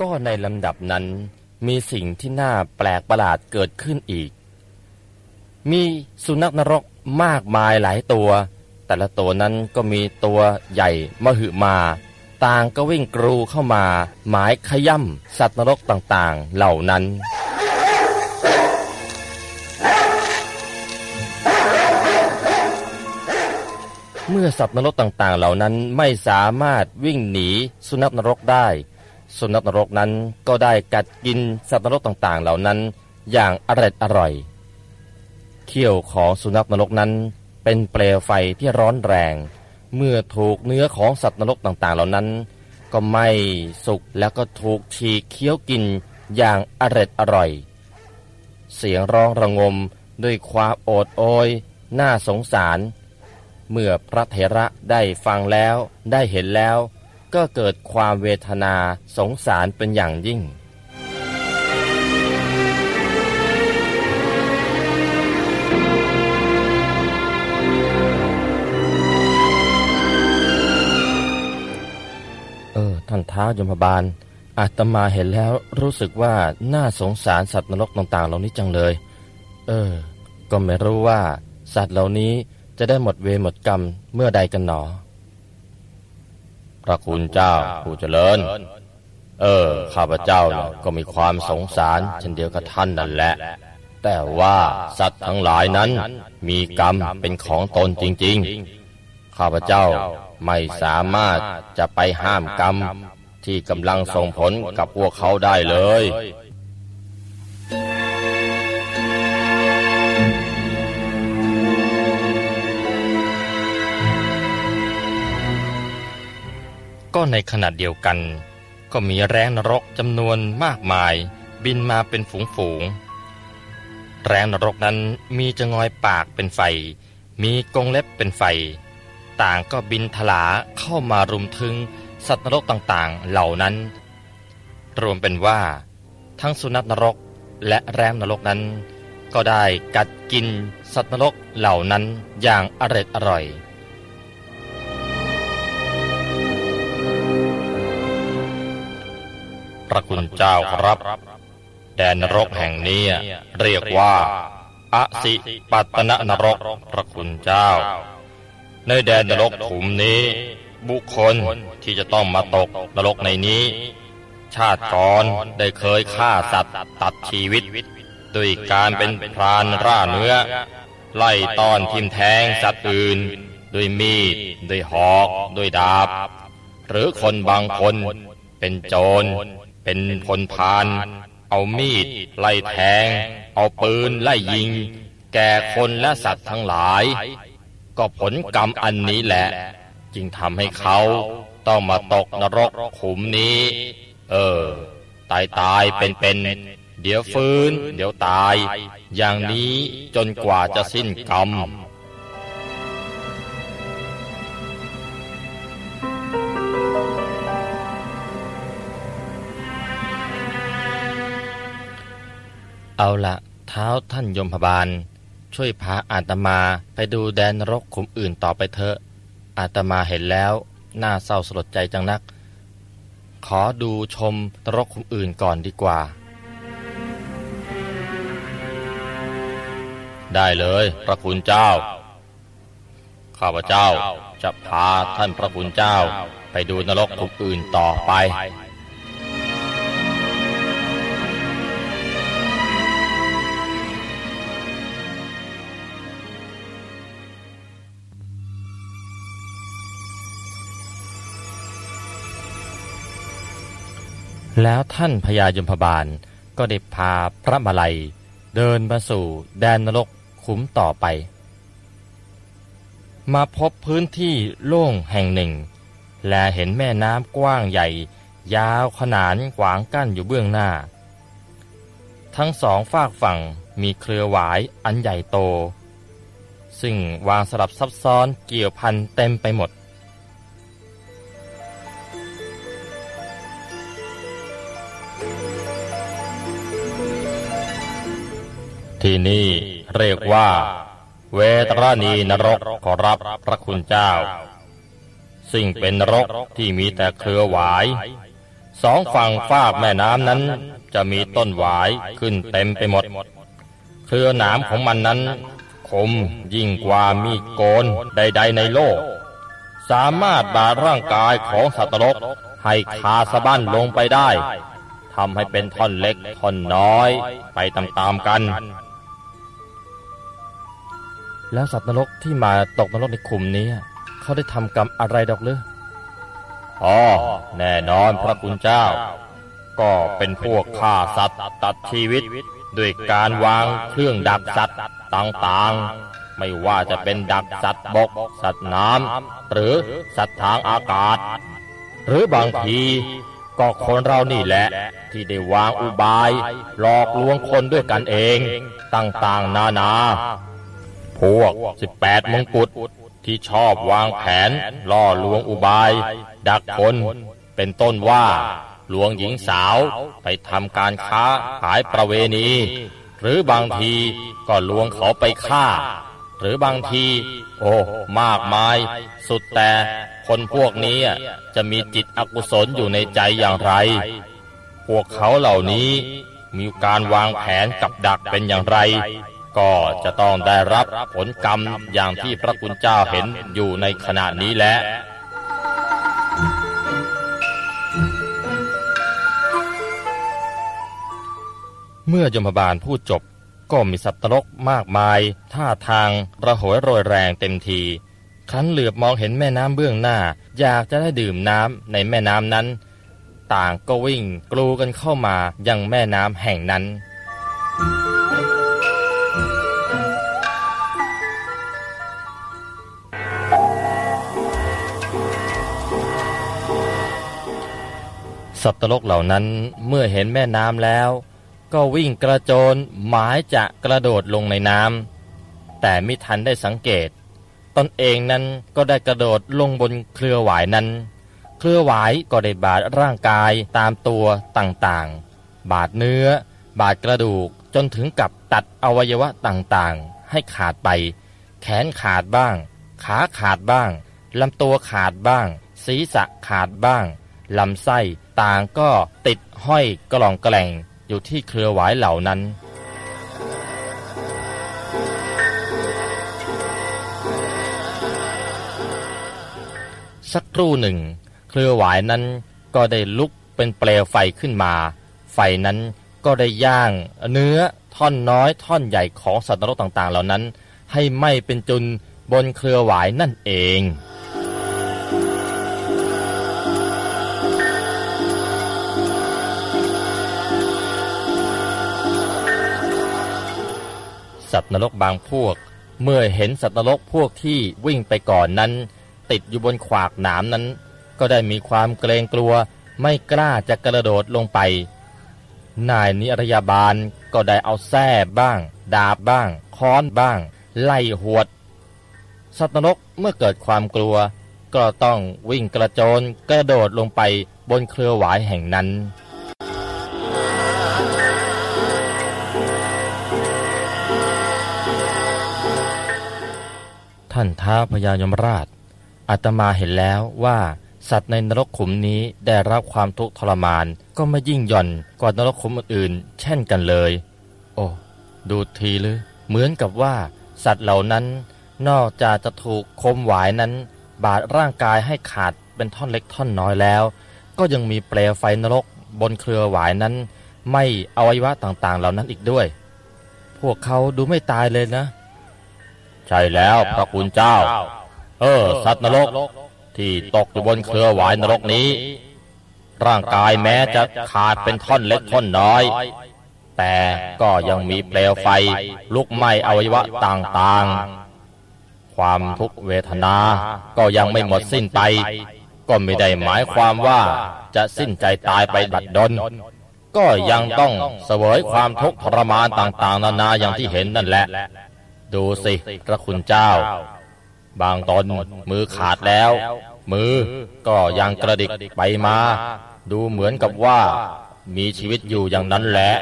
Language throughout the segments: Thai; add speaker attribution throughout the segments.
Speaker 1: ก็ในลำดับนั้นมีสิ่งที่น่าแปลกประหลาดเกิดขึ้นอีก มีสุนัขนรกมากมายหลายตัว แต่ละตัวนั้นก็มีตัวใหญ่มหึมา ต่างก็วิ่งกรูเข้ามา หมายขย่ำสัตว์นรกต่างๆเหล่านั้นเมื่อสัตว์นรกต่างๆ เหล่านั้นไม่สามารถวิ่งหนีสุนัขนรกได้ สุนัขนรกนั้นก็ได้กัดกินสัตว์นรกต่างๆ เหล่านั้นอย่างอร่อยอร่อย เขี้ยวของสุนัขนรกนั้นเป็นเปลวไฟที่ร้อนแรง เมื่อถูกเนื้อของสัตว์นรกต่างๆ เหล่านั้น ก็ไม่สุกแล้วก็ถูกฉีกเคี้ยวกินอย่างอร่อยอร่อย เสียงร้องระงมด้วยความโอดโอย น่าสงสาร เมื่อพระเถระได้ฟังแล้วได้เห็นแล้ว ก็เกิดความเวทนาสงสารเป็นอย่างยิ่ง เออ ท่านเท้ายมบาลอาตมาเห็นแล้วรู้สึกว่าน่าสงสารสัตว์นรกต่างๆ เหล่านี้จังเลย เออ ก็ไม่รู้ว่า สัตว์เหล่านี้จะได้หมดเวรหมดกรรมเมื่อใดกันหนอ พระคุณเจ้าผู้เจริญ เออ ข้าพเจ้าเนี่ยก็มีความสงสารเช่นเดียวกับท่านนั่นแหละ แต่ว่าสัตว์ทั้งหลายนั้นมีกรรมเป็นของตนจริง ๆ ข้าพเจ้าไม่สามารถจะไปห้ามกรรมที่กำลังส่งผลกับพวกเขาได้เลย ก็ในขณะเดียวกัน ก็มีแรงนรกจำนวนมากมาย บินมาเป็นฝูงฝูงๆแรงนรกนั้นมีจงอยปากเป็นไฟ มีกงเล็บเป็นไฟ ต่างก็บินถลาเข้ามารุมถึงสัตว์นรกต่างๆเหล่านั้น รวมเป็นว่า ทั้งสุนัขนรกและแรงนรกนั้น ก็ได้กัดกินสัตว์นรกเหล่านั้นอย่างอร็ดอร่อย พระคุณเจ้าครับ แดนนรกแห่งนี้เรียกว่าอสิปัตนนรกพระคุณเจ้า ในแดนนรกขุมนี้ บุคคลที่จะต้องมาตกนรกในนี้ ชาติก่อนได้เคยฆ่าสัตว์ตัดชีวิตด้วยการเป็นพรานร่าเนื้อ ไล่ต้อนทิมแทงสัตว์อื่นด้วยมีดด้วยหอกด้วยดาบ หรือคนบางคนเป็นโจร เป็นคนพาน เอามีด ไล่แทง เอาปืนไล่ยิง แก่คนและสัตว์ทั้งหลาย ก็ผลกรรมอันนี้แหละ จึงทำให้เขาต้องมาตกนรกขุมนี้ เออ ตายตายเป็นเป็นเดี๋ยวฟื้น เดี๋ยวตาย อย่างนี้จนกว่าจะสิ้นกรรม เอาละเท้าท่านยมพบาล ช่วยพาอาตมาไปดูแดนรกขุมอื่นต่อไปเถอะ อาตมาเห็นแล้ว น่าเศร้าสลดใจจังนัก ขอดูชมนรกขุมอื่นก่อนดีกว่า ได้เลยพระคุณเจ้า ข้าพเจ้าจะพาท่านพระคุณเจ้า ไปดูนรกขุมอื่นต่อไป แล้วท่านพญายมพบาลก็ได้พาพระมาลัย เดินมาสู่แดนนรกขุมต่อไป มาพบพื้นที่โล่งแห่งหนึ่ง และเห็นแม่น้ำกว้างใหญ่ ยาวขนานขวางกั้นอยู่เบื้องหน้า ทั้งสองฝากฝั่งมีเครือหวายอันใหญ่โต ซึ่งวางสลับซับซ้อนเกี่ยวพันเต็มไปหมด ที่นี่เรียกว่า เวตรณีนรกขอรับพระคุณเจ้า ซึ่งเป็นนรกที่มีแต่เครือหวายสองฝั่งฟากแม่น้ำนั้นจะมีต้นหวายขึ้นเต็มไปหมด เครือหนามของมันนั้น คมยิ่งกว่ามีดโกนใด ๆ ในโลก สามารถบาดร่างกายของสัตว์นรกให้คาสะบั้นลงไปได้ทำให้เป็นท่อนเล็กท่อนน้อยไปตามๆกัน แล้วสัตว์นรกที่มาตกนรกในขุมนี้เขาได้ทำกรรมอะไรดอกหรืออ๋อแน่นอนพระคุณเจ้า ก็เป็นพวกฆ่าสัตว์ตัดชีวิตด้วยการวางเครื่องดักสัตว์ต่างๆ ไม่ว่าจะเป็นดักสัตว์บก สัตว์น้ำหรือสัตว์ทางอากาศ หรือบางทีก็คนเรานี่แหละ ที่ได้วางอุบาย หลอกลวงคนด้วยกันเอง ต่างๆ นานา พวก18มงกุฎที่ชอบวางแผน ล่อลวงอุบาย ดักคน เป็นต้นว่าลวงหญิงสาวไปทำการค้าขายประเวณี หรือบางทีก็ลวงเขาไปฆ่า หรือบางที โอ้มากมาย สุดแต่คนพวกนี้จะมีจิตอกุศลอยู่ในใจอย่างไร พวกเขาเหล่านี้มีการวางแผนกับดักเป็นอย่างไร ก็จะต้องได้รับผลกรรมอย่างที่พระคุณเจ้าเห็นอยู่ในขณะนี้แหละเมื่อยมบาลพูดจบก็มีสัตว์นรกมากมาย ท่าทางระหวยโรยแรงเต็มที ครั้นเหลือบมองเห็นแม่น้ำเบื้องหน้า อยากจะได้ดื่มน้ำในแม่น้ำนั้น ต่างก็วิ่งกลูกันเข้ามายังแม่น้ำแห่งนั้น สัตว์นรกเหล่านั้นเมื่อเห็นแม่น้ำแล้ว ก็วิ่งกระโจนหมายจะกระโดดลงในน้ำแต่ไม่ทันได้สังเกต ตนเองนั้นก็ได้กระโดดลงบนเครือหวายนั้น เครือหวายก็ได้บาดร่างกายตามตัวต่างๆ บาดเนื้อ บาดกระดูกจนถึงกับตัดอวัยวะต่างๆ ให้ขาดไป แขนขาดบ้าง ขาขาดบ้างลำตัวขาดบ้าง ศีรษะขาดบ้าง ลำไส้ต่างก็ติดห้อยกล่องแกล่งอยู่ที่เครือหวายเหล่านั้น สักครู่หนึ่ง เครือหวายนั้นก็ได้ลุกเป็นเปลวไฟขึ้นมา ไฟนั้นก็ได้ย่างเนื้อท่อนน้อยท่อนใหญ่ของสัตว์นรกต่างๆ เหล่านั้น ให้ไหม้เป็นจุนบนเครือหวายนั่นเอง สัตว์นรกบางพวก เมื่อเห็นสัตว์นรกพวกที่วิ่งไปก่อนนั้น ติดอยู่บนขวากหนามนั้น ก็ได้มีความเกรงกลัวไม่กล้าจะกระโดดลงไป นายนิรยาบาลก็ได้เอาแส้บ้าง ดาบบ้าง ค้อนบ้าง ไล่หวด สัตว์นรกเมื่อเกิดความกลัว ก็ต้องวิ่งกระโจนกระโดดลงไปบนเครือหวายแห่งนั้น ท่านท้าพญายมราชอาตมาเห็นแล้วว่าสัตว์ในนรกขุมนี้ได้รับความทุกข์ทรมานก็ไม่ยิ่งหย่อนกว่านรกขุมอื่นเช่นกันเลย โอ้ดูทีหรือเหมือนกับว่า สัตว์เหล่านั้น นอกจากจะถูกคมหวายนั้น บาดร่างกายให้ขาดเป็นท่อนเล็กท่อนน้อยแล้ว ก็ยังมีเปลวไฟนรกบนเครือหวายนั้น ไม่อวัยวะต่างๆ เหล่านั้นอีกด้วย พวกเขาดูไม่ตายเลยนะ ใช่แล้วพระคุณเจ้า เออ สัตว์นรกที่ตกอยู่บนเครือหวายนรกนี้ ร่างกายแม้จะขาดเป็นท่อนเล็กท่อนน้อย แต่ก็ยังมีเปลวไฟลุกไหม้อวัยวะต่างๆ ความทุกเวทนาก็ยังไม่หมดสิ้นไป ก็ไม่ได้หมายความว่าจะสิ้นใจตายไปบัดดลก็ยังต้องเสวยความทุกข์ทรมานต่างๆ นานาอย่างที่เห็นนั่นแหละ ดูสิ พระคุณเจ้า บางตนมือขาดแล้ว มือก็ยังกระดิกไปมา ดูเหมือนกับว่า มีชีวิตอยู่อย่างนั้นแหละ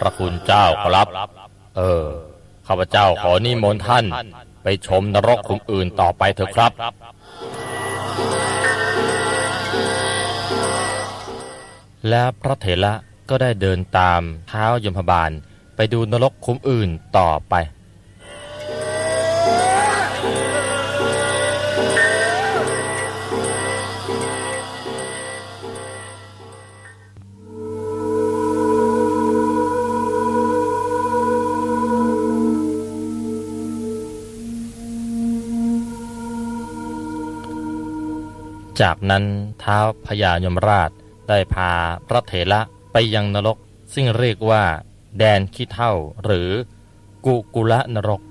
Speaker 1: พระคุณเจ้าครับ เออ ข้าพเจ้าขอนิมนต์ท่าน ไปชมนรกขุมอื่นต่อไปเถอะครับ และพระเถระก็ได้เดินตามเท้ายมพบาล ไปดูนรกขุมอื่นต่อไป จากนั้นเท้าพญายมราช ได้พาพระเถระไปยังนรก ซึ่งเรียกว่า แดนขี้เท่าหรือกุกุละนรก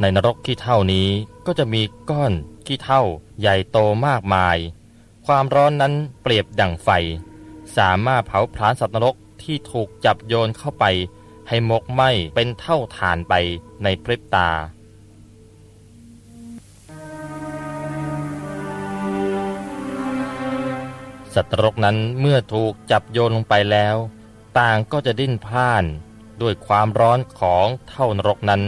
Speaker 1: ในนรกขี้เท่านี้ก็จะมีก้อนขี้เท่าใหญ่โตมากมาย ความร้อนนั้นเปรียบดั่งไฟ สามารถเผาผลาญสัตว์นรกที่ถูกจับโยนเข้าไป ให้มกไหม้เป็นเท่าฐานไปในพริบตา สัตว์นรกนั้นเมื่อถูกจับโยนลงไปแล้ว ต่างก็จะดิ้นพล่านด้วยความร้อนของเท่านรกนั้น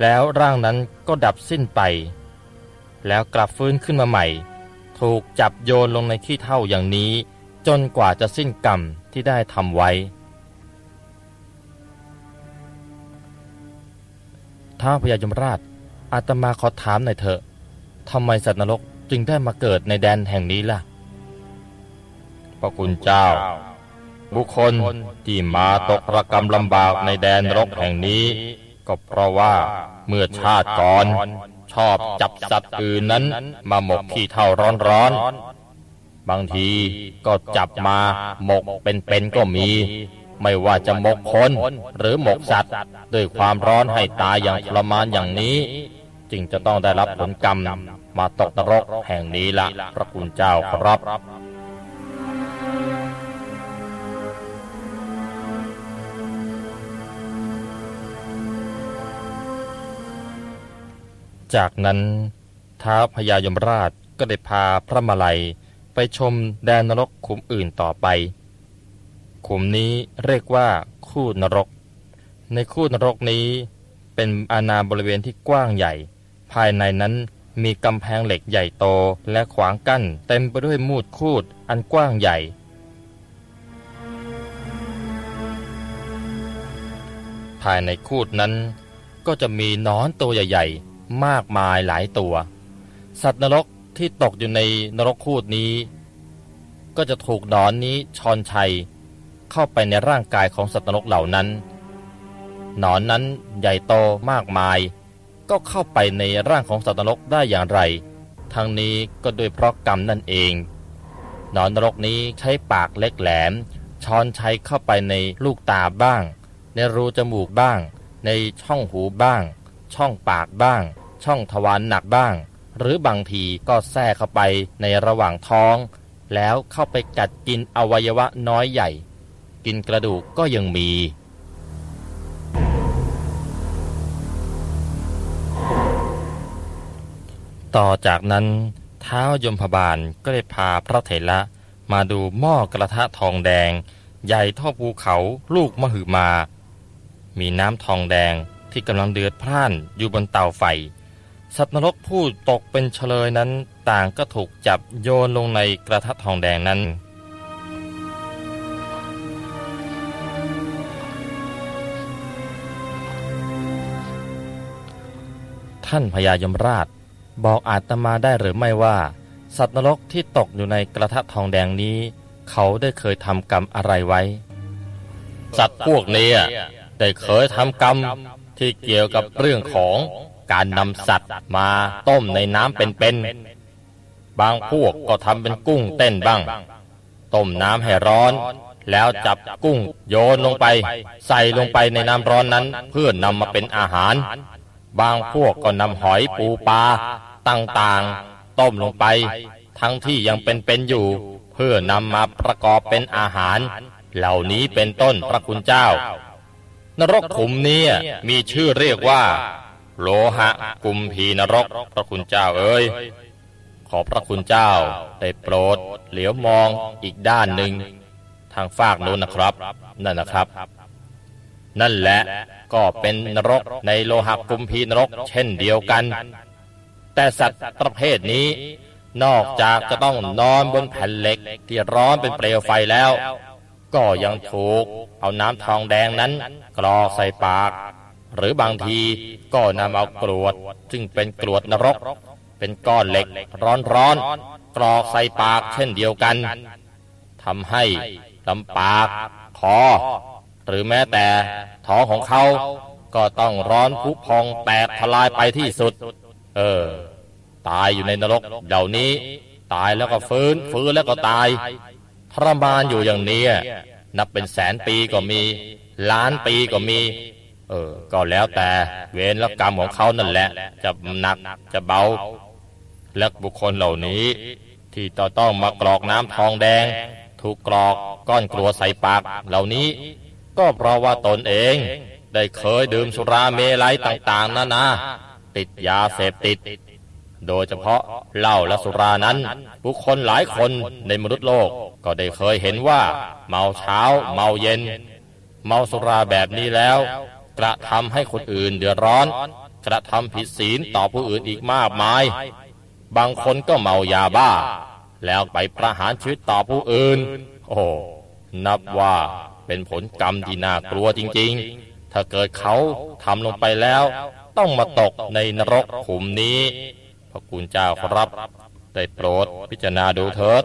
Speaker 1: แล้วร่างนั้นก็ดับสิ้นไป แล้วกลับฟื้นขึ้นมาใหม่ ถูกจับโยนลงในขี้เท่าอย่างนี้ จนกว่าจะสิ้นกรรมที่ได้ทำไว้ ท้าพญายมราชอาตมาขอถามหน่อยเถอะทำไมสัตว์นรกจึงได้มาเกิดในแดนแห่งนี้ล่ะ พระคุณเจ้า บุคคลที่มาตกระกรรมลำบากในแดนนรกแห่งนี้ ก็เพราะว่าเมื่อชาติก่อน ชอบจับสัตว์อื่นนั้นมาหมกขี้เท่าร้อนๆ บางทีก็จับมาหมกเป็นๆก็มี ไม่ว่าจะหมกคนหรือหมกสัตว์ด้วยความร้อนให้ตายอย่างทรมานอย่างนี้ จึงจะต้องได้รับผลกรรมมาตกนรกแห่งนี้ละพระคุณเจ้าครับ จากนั้นท้าวพญายมราชก็ได้พาพระมาลัยไปชมแดนนรกขุมอื่นต่อไป ขุมนี้เรียกว่าคู่นรก ในคู่นรกนี้เป็นอาณาบริเวณที่กว้างใหญ่ ภายในนั้นมีกำแพงเหล็กใหญ่โตและขวางกั้นเต็มไปด้วยมูดคูดอันกว้างใหญ่ ภายในคูดนั้นก็จะมีนอนตัวใหญ่ๆ มากมายหลายตัว สัตว์นรกที่ตกอยู่ในนรกคูดนี้ ก็จะถูกหนอนนี้ชอนชัย เข้าไปในร่างกายของสัตว์นรกเหล่านั้น หนอนนั้นใหญ่โตมากมาย ก็เข้าไปในร่างของสัตว์นรกได้อย่างไรทั้งนี้ก็ด้วยเพราะกรรมนั่นเอง หนอนนรกนี้ใช้ปากเล็กแหลมช้อนใช้เข้าไปในลูกตาบ้าง ในรูจมูกบ้าง ในช่องหูบ้าง ช่องปากบ้าง ช่องทวารหนักบ้าง หรือบางทีก็แทรกเข้าไปในระหว่างท้อง แล้วเข้าไปกัดกินอวัยวะน้อยใหญ่ กินกระดูกก็ยังมี ต่อจากนั้น เท้ายมพบาลก็ได้พาพระเถระมาดูหม้อกระทะทองแดง ใหญ่เท่าภูเขาลูกมหึมา มีน้ำทองแดงที่กำลังเดือดพร่านอยู่บนเตาไฟ สัตว์นรกผู้ตกเป็นเฉลยนั้นต่างก็ถูกจับโยนลงในกระทะทองแดงนั้น ท่านพญายมราชบอกอาตมาได้หรือไม่ว่า สัตว์นรกที่ตกอยู่ในกระทะทองแดงนี้ เขาได้เคยทำกรรมอะไรไว้ สัตว์พวกนี้ได้เคยทำกรรมที่เกี่ยวกับเรื่องของ การนำสัตว์มาต้มในน้ำเป็นๆ บางพวกก็ทำเป็นกุ้งเต้นบ้าง ต้มน้ำให้ร้อน แล้วจับกุ้งโยนลงไป ใส่ลงไปในน้ำร้อนนั้น เพื่อนำมาเป็นอาหาร บางพวกก็นำหอยปูปลาต่างๆ ต้มลงไป ทั้งที่ยังเป็นๆอยู่ เพื่อนำมาประกอบเป็นอาหาร เหล่านี้เป็นต้นพระคุณเจ้านรกขุมนี้มีชื่อเรียกว่า โลหะ กุมพีนรก พระคุณเจ้าเอ้ย ขอพระคุณเจ้าได้โปรด เหลียวมองอีกด้านหนึ่ง ทางฝากโน้นนะครับ นั่นนะครับ นั่นแหละก็เป็นนรกในโลหะกุมพีนรก เช่นเดียวกัน แต่สัตว์ประเภทนี้ นอกจากจะต้องนอนบนแผ่นเหล็กที่ร้อนเป็นเปลวไฟแล้ว ก็ยังถูกเอาน้ำทองแดงนั้นกรอกใส่ปาก หรือบางทีก็นำเอากรวด ซึ่งเป็นกรวดนรก เป็นก้อนเหล็กร้อนๆกรอกใส่ปากเช่นเดียวกันทำให้ลำปาก คอ หรือแม้แต่ท้องของเขาก็ต้องร้อนพุพองแตกทลายไปที่สุด เออ ตายอยู่ในนรกเดี๋ยวนี้ ตายแล้วก็ฟื้น ฟื้นแล้วก็ตายทรมานอยู่อย่างนี้ นับเป็นแสนปีก็มี ล้านปีก็มี เออ ก็แล้วแต่เวรและกรรมของเขานั่นแหละ จะหนักจะเบา และบุคคลเหล่านี้ ที่ต่อต้องมากรอกน้ำทองแดง ถูกกรอกก้อนกลัวใส่ปากเหล่านี้ ก็เพราะว่าตนเอง ได้เคยดื่มสุราเมลัยต่างๆนานาติดยาเสพติด โดยเฉพาะเหล้าและสุรานั้น บุคคลหลายคนในมนุษย์โลกก็ได้เคยเห็นว่า เมาเช้า เมาเย็น เมาสุราแบบนี้แล้ว กระทำให้คนอื่นเดือดร้อน กระทำผิดศีลต่อผู้อื่นอีกมากมาย บางคนก็เมายาบ้า แล้วไปประหารชีวิตต่อผู้อื่น โอ้นับว่าเป็นผลกรรมที่น่ากลัวจริง ๆ ถ้าเกิดเขาทำลงไปแล้ว ต้องมาตกในนรกขุมนี้ พระคุณเจ้าครับได้โปรดพิจารณาดูเถิด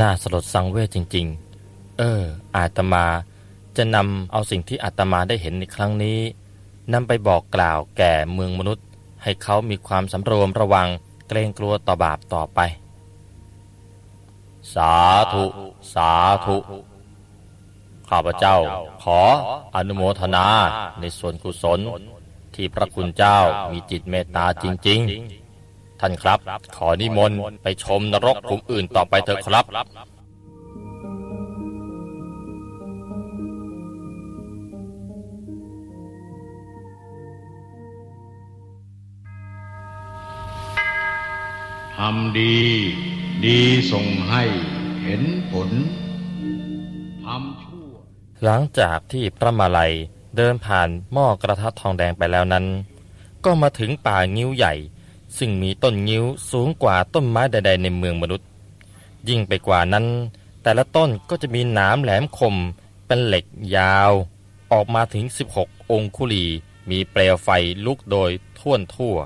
Speaker 1: น่าสลดสังเวชจริง ๆ เออ อาตมา จะนำเอาสิ่งที่อาตมาได้เห็นในครั้งนี้นำไปบอกกล่าวแก่เมืองมนุษย์ ให้เขามีความสำรวมระวังเกรงกลัวต่อบาปต่อไป สาธุ สาธุ ข้าพเจ้าขออนุโมทนาในส่วนกุศลที่พระคุณเจ้ามีจิตเมตตาจริง ๆ ท่านครับ ขอนิมนต์ไปชมนรกขุมอื่นต่อไปเถอะครับ
Speaker 2: ทำดี ดีส่งให้เห็นผลทำชั่ว
Speaker 1: หลังจากที่พระมาลัยเดินผ่านหม้อกระทะทองแดงไปแล้วนั้น ก็มาถึงป่างิ้วใหญ่ ซึ่งมีต้นงิ้วสูงกว่าต้นไม้ใด ๆ ในเมืองมนุษย์ ยิ่งไปกว่านั้น แต่ละต้นก็จะมีหนามแหลมคม เป็นเหล็กยาว ออกมาถึง 16 องคุลีมีเปลวไฟลุกโดยท่วนทั่ว